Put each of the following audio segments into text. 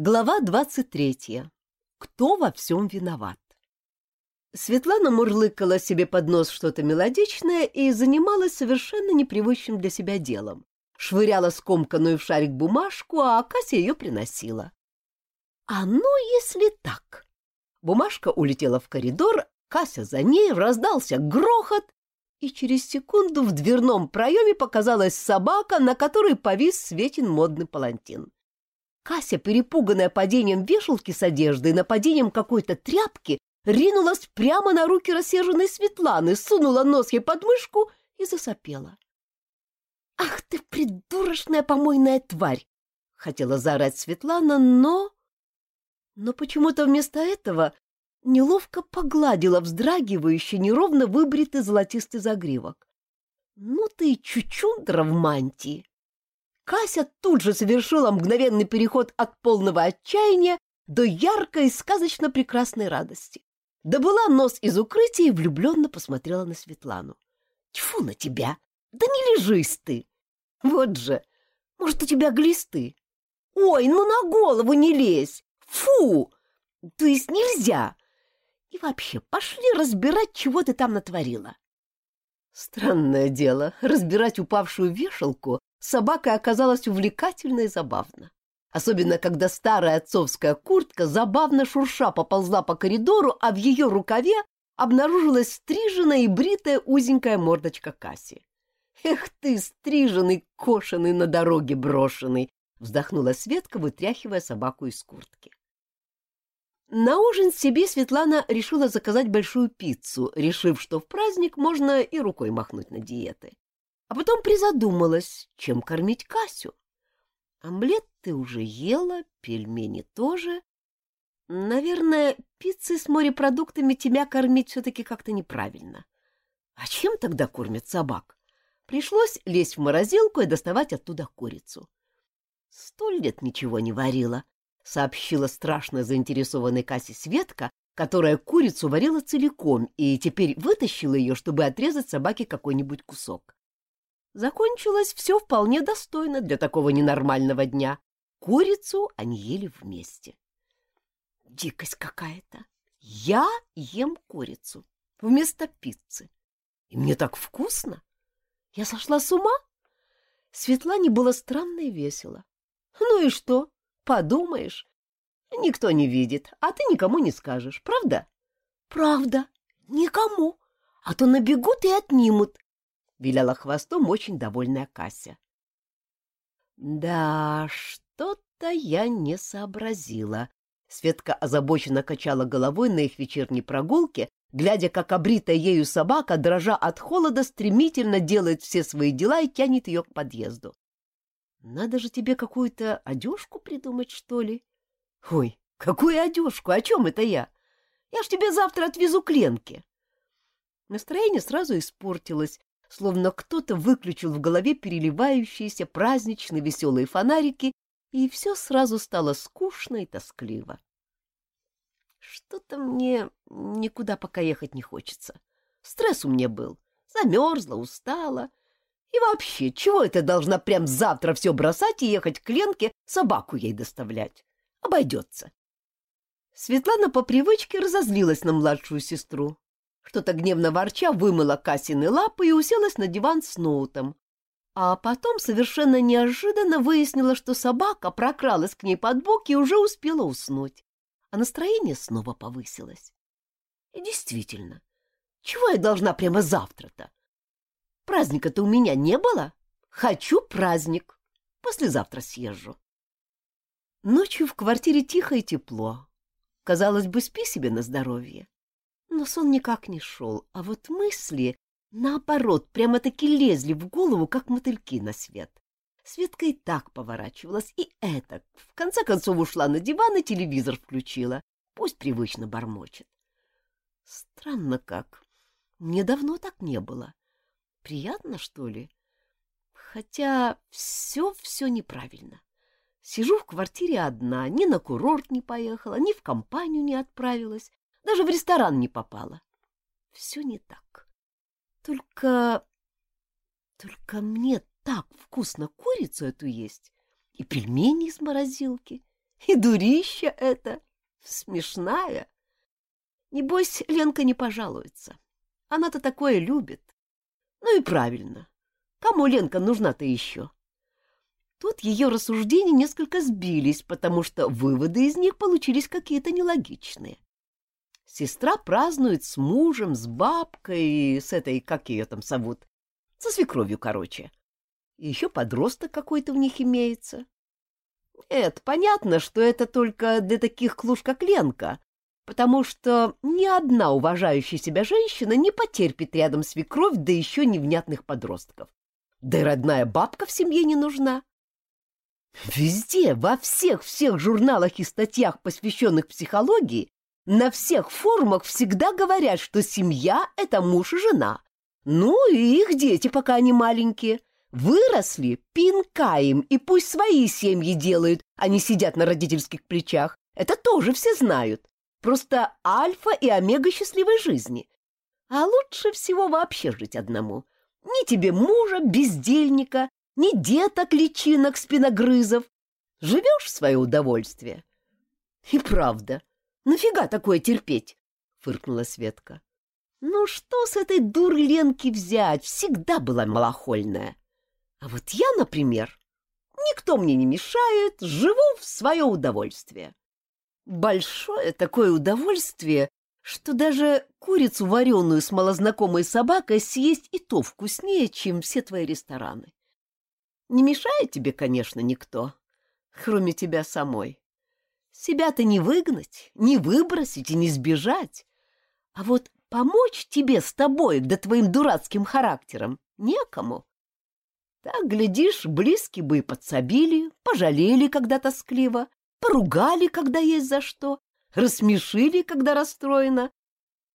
Глава двадцать третья. Кто во всем виноват? Светлана мурлыкала себе под нос что-то мелодичное и занималась совершенно непривычным для себя делом. Швыряла скомканную в шарик бумажку, а Кася ее приносила. А ну, если так? Бумажка улетела в коридор, Кася за ней, раздался грохот, и через секунду в дверном проеме показалась собака, на которой повис Светин модный палантин. Кася, перепуганная падением вешалки с одеждой, нападением какой-то тряпки, ринулась прямо на руки рассерженной Светланы, сунула нос ей под мышку и засопела. «Ах ты, придурочная помойная тварь!» — хотела заорать Светлана, но... Но почему-то вместо этого неловко погладила вздрагивающий, неровно выбритый золотистый загривок. «Ну ты чучундра в мантии!» Кася тут же совершила мгновенный переход от полного отчаяния до яркой, сказочно прекрасной радости. Добыла нос из укрытия и влюбленно посмотрела на Светлану. «Тьфу на тебя! Да не лежись ты! Вот же! Может, у тебя глисты? Ой, ну на голову не лезь! Фу! То есть нельзя! И вообще, пошли разбирать, чего ты там натворила!» Странное дело, разбирать упавшую вешалку собакой оказалось увлекательно и забавно особенно когда старая отцовская куртка забавно шурша поползла по коридору, а в ее рукаве обнаружилась стриженная и бритая узенькая мордочка Касси. «Эх ты, стриженный, кошеный, на дороге брошенный!» — вздохнула Светка, вытряхивая собаку из куртки. На ужин себе Светлана решила заказать большую пиццу, решив, что в праздник можно и рукой махнуть на диеты. А потом призадумалась, чем кормить Касю. Омлет ты уже ела, пельмени тоже. Наверное, пиццы с морепродуктами тебя кормить все-таки как-то неправильно. А чем тогда кормят собак? Пришлось лезть в морозилку и доставать оттуда курицу. Сто лет ничего не варила, сообщила страшно заинтересованной Кассе Светка, которая курицу варила целиком и теперь вытащила ее, чтобы отрезать собаке какой-нибудь кусок. Закончилось все вполне достойно для такого ненормального дня. Курицу они ели вместе. Дикость какая-то. Я ем курицу вместо пиццы. И мне так вкусно. Я сошла с ума? Светлане было странно и весело. Ну и что? Подумаешь. Никто не видит, а ты никому не скажешь, правда? Правда. Никому. А то набегут и отнимут. Виляла хвостом очень довольная Кася. Да, что что-то я не сообразила. Светка озабоченно качала головой на их вечерней прогулке, глядя, как обритая ею собака, дрожа от холода, стремительно делает все свои дела и тянет ее к подъезду. Надо же тебе какую-то одежку придумать, что ли? Ой, какую одежку? О чем это я? Я ж тебе завтра отвезу к Ленке. Настроение сразу испортилось, словно кто-то выключил в голове переливающиеся праздничные веселые фонарики и все сразу стало скучно и тоскливо. Что-то мне никуда пока ехать не хочется. Стресс у меня был. Замерзла, устала. И вообще, чего это должна прям завтра все бросать и ехать к Ленке собаку ей доставлять? Обойдется. Светлана по привычке разозлилась на младшую сестру. Что-то гневно ворча вымыла Касины лапы и уселась на диван с ноутом, а потом совершенно неожиданно выяснила, что собака прокралась к ней под бок и уже успела уснуть. А настроение снова повысилось. И действительно, чего я должна прямо завтра-то? Праздника-то у меня не было. Хочу праздник. Послезавтра съезжу. Ночью в квартире тихо и тепло. Казалось бы, спи себе на здоровье. Но сон никак не шел, а вот мысли Наоборот, прямо-таки лезли в голову, как мотыльки на свет. Светка и так поворачивалась, и это. В конце концов ушла на диван и телевизор включила. Пусть привычно бормочет. Странно как. Мне давно так не было. Приятно, что ли? Хотя все-все неправильно. Сижу в квартире одна, ни на курорт не поехала, ни в компанию не отправилась, даже в ресторан не попала. Все не так. Только... Только мне так вкусно курицу эту есть. И пельмени из морозилки, И дурища это, смешная. Небось, Ленка не пожалуется. Она-то такое любит. Ну и правильно. Кому Ленка нужна-то еще? Тут ее рассуждения несколько сбились, потому что выводы из них получились какие-то нелогичные. Сестра празднует с мужем, с бабкой, с этой, как ее там зовут, со свекровью, короче. И еще подросток какой-то у них имеется. Это понятно, что это только для таких клуш, как Ленка, потому что ни одна уважающая себя женщина не потерпит рядом свекровь, да еще невнятных подростков. Да и родная бабка в семье не нужна. Везде, во всех-всех журналах и статьях, посвященных психологии, на всех форумах всегда говорят, что семья — это муж и жена. Ну и их дети, пока они маленькие. Выросли, пинка им, и пусть свои семьи делают, а не сидят на родительских плечах. Это тоже все знают. Просто альфа и омега счастливой жизни. А лучше всего вообще жить одному. Ни тебе мужа, бездельника, ни деток, личинок, спиногрызов. Живешь в свое удовольствие. И правда, нафига такое терпеть? Фыркнула Светка. Ну что с этой дуры Ленки взять? Всегда была малохольная. А вот я, например, никто мне не мешает, живу в свое удовольствие. Большое такое удовольствие, что даже курицу вареную с малознакомой собакой съесть и то вкуснее, чем все твои рестораны. Не мешает тебе, конечно, никто, кроме тебя самой. Себя-то не выгнать, не выбросить и не сбежать. А вот помочь тебе с тобой, да твоим дурацким характером, некому. Так, глядишь, близкие бы и подсобили, пожалели, когда тоскливо, поругали, когда есть за что, рассмешили, когда расстроено.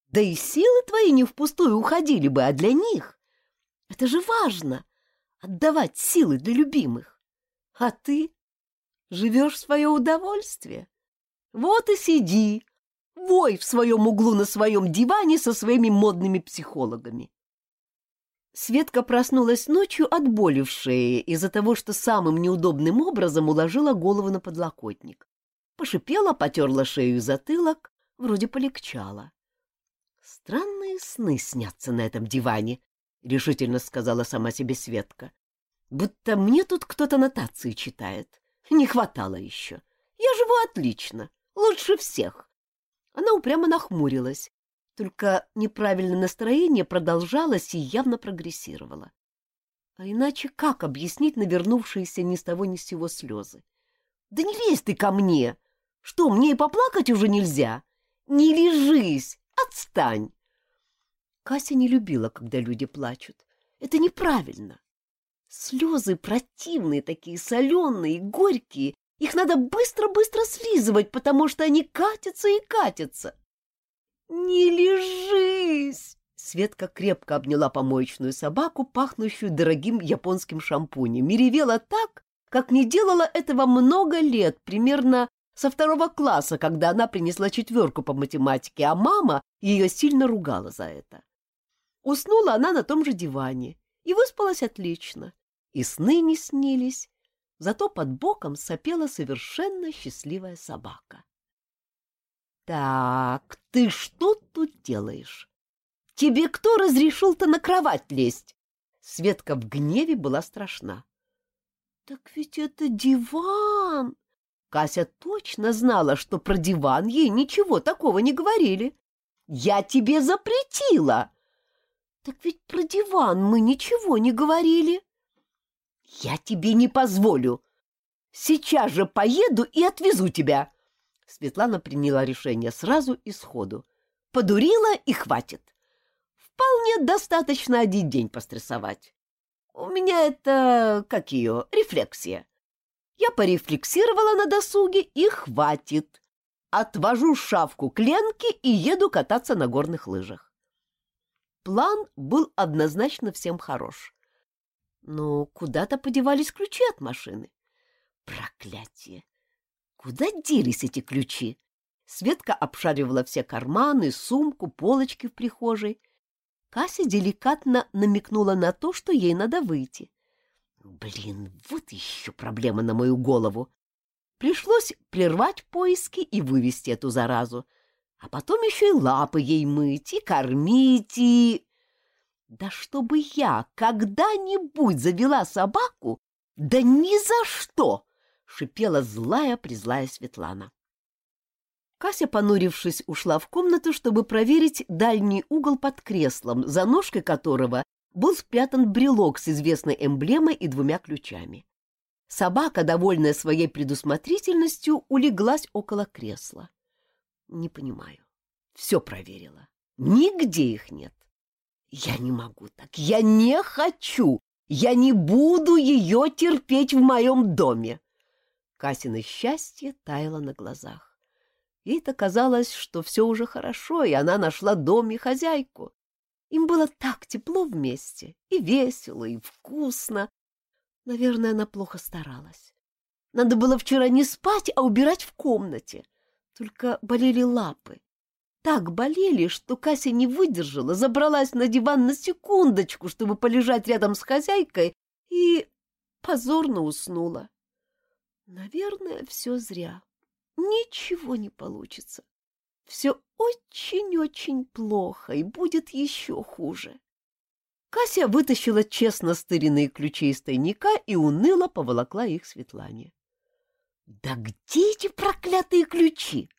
Да и силы твои не впустую уходили бы, а для них. Это же важно — отдавать силы для любимых. А ты живешь в свое удовольствие. Вот и сиди, вой в своем углу на своем диване со своими модными психологами. Светка проснулась ночью от боли в шее из-за того, что самым неудобным образом уложила голову на подлокотник. Пошипела, потерла шею и затылок, вроде полегчало. «Странные сны снятся на этом диване», — решительно сказала сама себе Светка. «Будто мне тут кто-то нотации читает. Не хватало еще. Я живу отлично, лучше всех». Она упрямо нахмурилась, только неправильное настроение продолжалось и явно прогрессировало. А иначе как объяснить навернувшиеся ни с того ни с сего слезы? «Да не лезь ты ко мне! Что, мне и поплакать уже нельзя? Не лежись! Отстань!» Кася не любила, когда люди плачут. Это неправильно. Слезы противные такие, соленые, горькие. Их надо быстро-быстро слизывать, потому что они катятся и катятся. «Не лежись!» Светка крепко обняла помоечную собаку, пахнущую дорогим японским шампунем, и ревела так, как не делала этого много лет, примерно со второго класса, когда она принесла четверку по математике, а мама ее сильно ругала за это. Уснула она на том же диване и выспалась отлично. И сны не снились, зато под боком сопела совершенно счастливая собака. «Так, ты что тут делаешь? Тебе кто разрешил-то на кровать лезть?» Светка в гневе была страшна. «Так ведь это диван!» Кася точно знала, что про диван ей ничего такого не говорили. «Я тебе запретила!» «Так ведь про диван мы ничего не говорили!» «Я тебе не позволю! Сейчас же поеду и отвезу тебя!» Светлана приняла решение сразу и сходу. Подурила и хватит. Вполне достаточно один день пострессовать. У меня это, как ее, рефлексия. Я порефлексировала на досуге и хватит. Отвожу шавку к Ленке и еду кататься на горных лыжах. План был однозначно всем хорош. Но куда-то подевались ключи от машины. Проклятие! Куда делись эти ключи? Светка обшаривала все карманы, сумку, полочки в прихожей. Кася деликатно намекнула на то, что ей надо выйти. Блин, вот еще проблема на мою голову. Пришлось прервать поиски и вывести эту заразу, а потом еще и лапы ей мыть, и кормить, и... Да чтобы я когда-нибудь завела собаку, да ни за что! — шипела злая-призлая Светлана. Кася, понурившись, ушла в комнату, чтобы проверить дальний угол под креслом, за ножкой которого был спрятан брелок с известной эмблемой и двумя ключами. Собака, довольная своей предусмотрительностью, улеглась около кресла. Не понимаю. Все проверила. Нигде их нет. Я не могу так. Я не хочу. Я не буду ее терпеть в моем доме. Касина счастье таяло на глазах. Ей-то казалось, что все уже хорошо, и она нашла дом и хозяйку. Им было так тепло вместе, и весело, и вкусно. Наверное, она плохо старалась. Надо было вчера не спать, а убирать в комнате. Только болели лапы. Так болели, что Кася не выдержала, забралась на диван на секундочку, чтобы полежать рядом с хозяйкой, и позорно уснула. Наверное, все зря. Ничего не получится. Все очень-очень плохо и будет еще хуже. Кася вытащила честно стыренные ключи из тайника и уныло поволокла их Светлане. «Да где эти проклятые ключи?»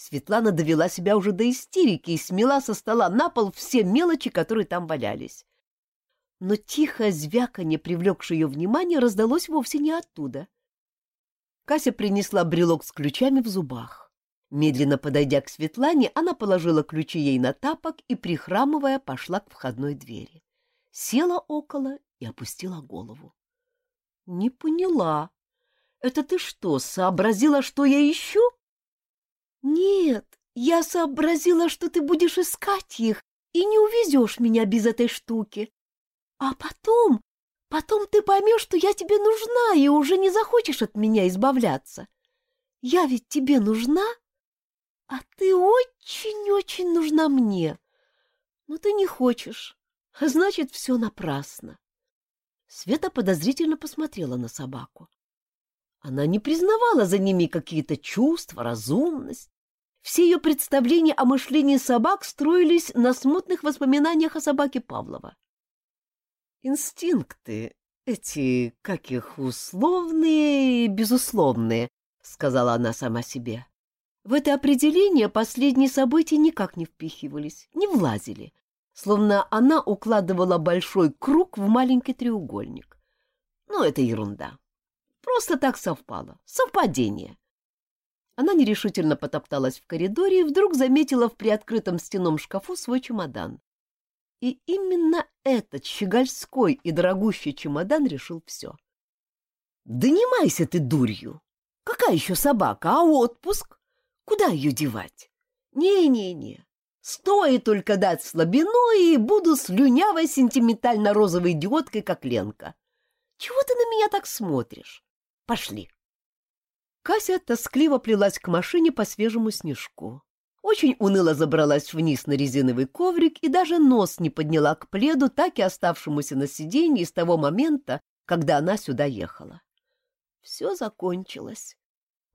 Светлана довела себя уже до истерики и смела со стола на пол все мелочи, которые там валялись. Но тихое звяканье, привлекшее ее внимание, раздалось вовсе не оттуда — Кася принесла брелок с ключами в зубах. Медленно подойдя к Светлане, она положила ключи ей на тапок и, прихрамывая, пошла к входной двери. Села около и опустила голову. — Не поняла. Это ты что, сообразила, что я ищу? — Нет, я сообразила, что ты будешь искать их и не увезешь меня без этой штуки. А потом Потом ты поймешь, что я тебе нужна, и уже не захочешь от меня избавляться. Я ведь тебе нужна, а ты очень-очень нужна мне. Но ты не хочешь, а значит, все напрасно. Света подозрительно посмотрела на собаку. Она не признавала за ними какие-то чувства, разумность. Все ее представления о мышлении собак строились на смутных воспоминаниях о собаке Павлова. Инстинкты, эти, как их, условные и безусловные, сказала она сама себе. В это определение последние события никак не впихивались, не влазили, словно она укладывала большой круг в маленький треугольник. Но это ерунда. Просто так совпало. Совпадение. Она нерешительно потопталась в коридоре и вдруг заметила в приоткрытом стеном шкафу свой чемодан. И именно этот щегольской и дорогущий чемодан решил все. «Да не майся ты дурью! Какая еще собака, а отпуск? Куда ее девать? Не-не-не, стоит только дать слабину, и буду слюнявой сентиментально-розовой идиоткой, как Ленка. Чего ты на меня так смотришь? Пошли!» Кася тоскливо плелась к машине по свежему снежку. Очень уныло забралась вниз на резиновый коврик и даже нос не подняла к пледу, так и оставшемуся на сиденье с того момента, когда она сюда ехала. Все закончилось.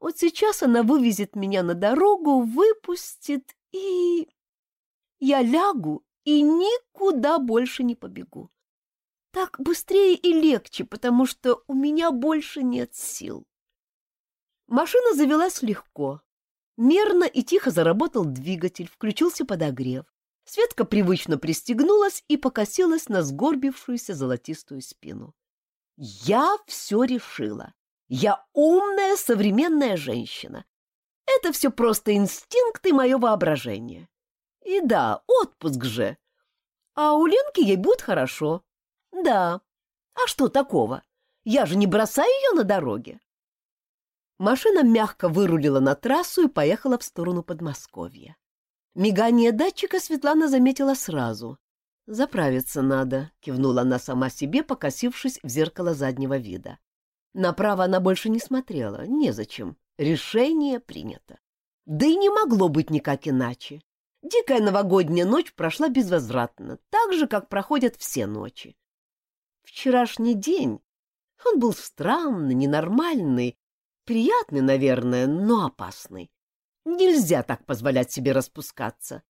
Вот сейчас она вывезет меня на дорогу, выпустит и... Я лягу и никуда больше не побегу. Так быстрее и легче, потому что у меня больше нет сил. Машина завелась легко, Мерно и тихо заработал двигатель, включился подогрев. Светка привычно пристегнулась и покосилась на сгорбившуюся золотистую спину. «Я все решила. Я умная современная женщина. Это все просто инстинкт и мое воображение. И да, отпуск же. А у Ленки ей будет хорошо. Да. А что такого? Я же не бросаю ее на дороге. Машина мягко вырулила на трассу и поехала в сторону Подмосковья. Мигание датчика Светлана заметила сразу. «Заправиться надо», — кивнула она сама себе, покосившись в зеркало заднего вида. Направо она больше не смотрела, незачем. Решение принято. Да и не могло быть никак иначе. Дикая новогодняя ночь прошла безвозвратно, так же, как проходят все ночи. Вчерашний день, он был странный, ненормальный, Приятный, наверное, но опасный. Нельзя так позволять себе распускаться.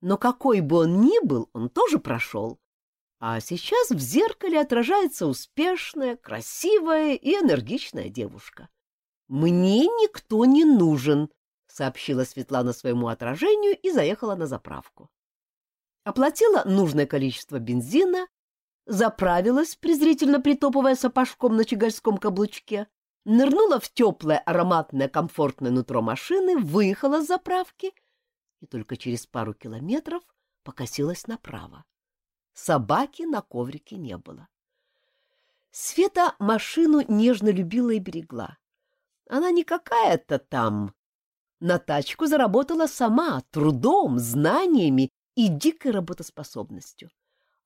Но какой бы он ни был, он тоже прошел. А сейчас в зеркале отражается успешная, красивая и энергичная девушка. «Мне никто не нужен», — сообщила Светлана своему отражению и заехала на заправку. Оплатила нужное количество бензина, заправилась, презрительно притопывая сапожком на чегольском каблучке, нырнула в теплое, ароматное, комфортное нутро машины, выехала с заправки и только через пару километров покосилась направо. Собаки на коврике не было. Света машину нежно любила и берегла. Она не какая-то там. На тачку заработала сама, трудом, знаниями и дикой работоспособностью.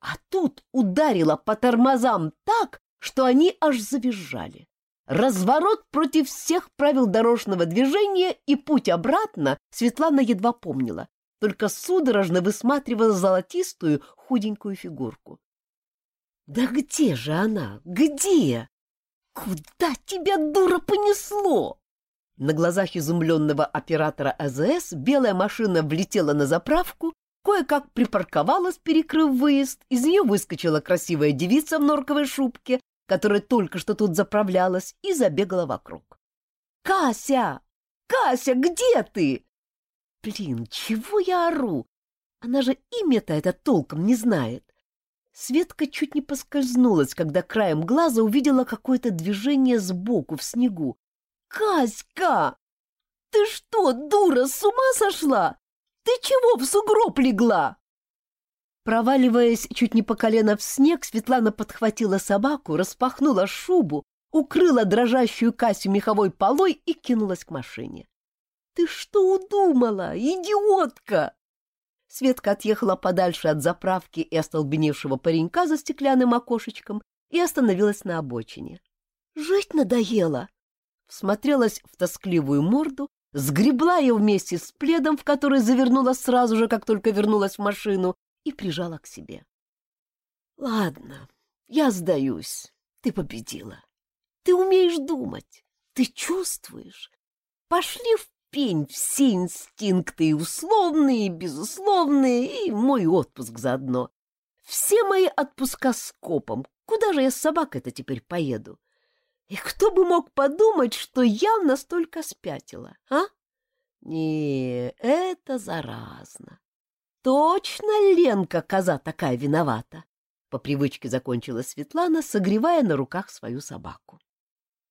А тут ударила по тормозам так, что они аж завизжали. Разворот против всех правил дорожного движения и путь обратно Светлана едва помнила, только судорожно высматривала золотистую худенькую фигурку. «Да где же она? Где? Куда тебя, дура, понесло?» На глазах изумленного оператора АЗС белая машина влетела на заправку, кое-как припарковалась, перекрыв выезд, из нее выскочила красивая девица в норковой шубке, которая только что тут заправлялась, и забегала вокруг. «Кася! Кася, где ты?» «Блин, чего я ору? Она же имя-то это толком не знает». Светка чуть не поскользнулась, когда краем глаза увидела какое-то движение сбоку в снегу. «Каська! Ты что, дура, с ума сошла? Ты чего в сугроб легла?» Проваливаясь чуть не по колено в снег, Светлана подхватила собаку, распахнула шубу, укрыла дрожащую Касю меховой полой и кинулась к машине. — Ты что удумала, идиотка? Светка отъехала подальше от заправки и остолбеневшего паренька за стеклянным окошечком и остановилась на обочине. — Жить надоело! Всмотрелась в тоскливую морду, сгребла ее вместе с пледом, в который завернула сразу же, как только вернулась в машину, и прижала к себе. «Ладно, я сдаюсь. Ты победила. Ты умеешь думать. Ты чувствуешь. Пошли в пень все инстинкты, и условные, и безусловные, и мой отпуск заодно. Все мои отпуска с копом. Куда же я с собакой-то теперь поеду? И кто бы мог подумать, что я настолько спятила, а? Не, это заразно. Точно Ленка, коза такая виновата. По привычке закончила Светлана, согревая на руках свою собаку.